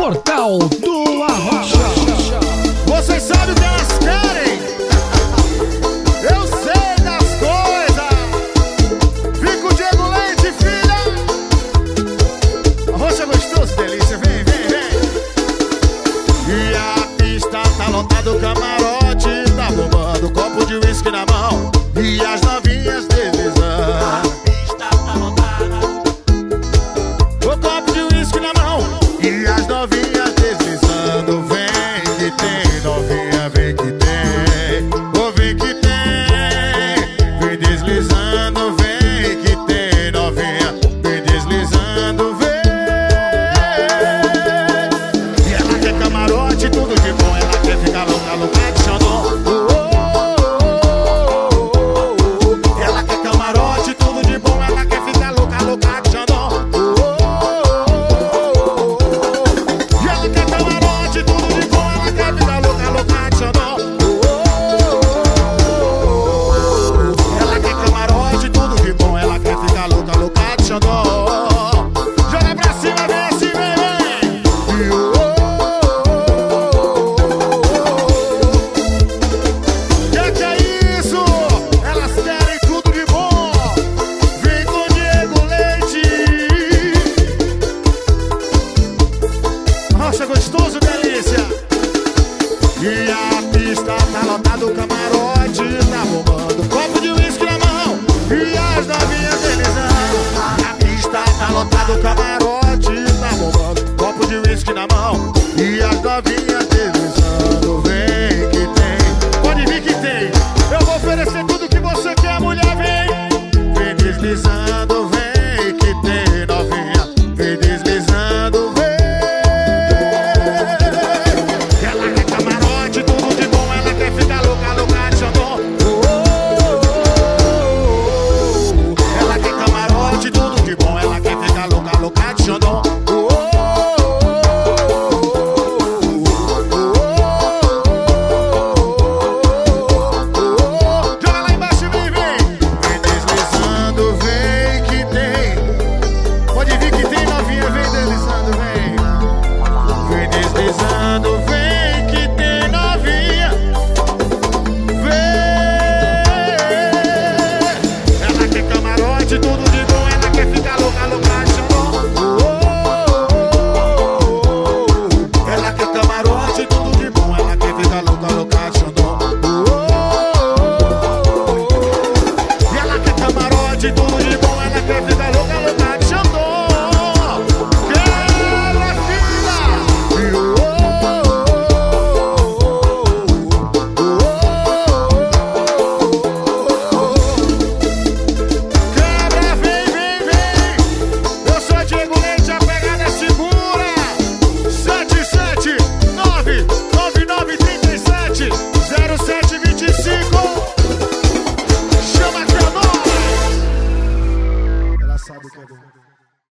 Portal do Arrocha. Vocês sabem o que elas querem? Eu sei das coisas. Fica o Diego Leite, filha. Arrocha gostoso, delícia. Vem, vem, vem. E a pista tá lotada, o camarote tá bombando. Copo de uísque na mão e as Vem gostoso, delícia. E a pista tá lotada, o camarote tá bombando. Copo de uísque na mão e as novinhas delizando. A pista tá lotada, o camarote tá bombando. Copo de uísque na mão e as novinhas deslizando. Vem que tem, pode vir que tem. Eu vou oferecer tudo que você quer, mulher, vem. Vem deslizando,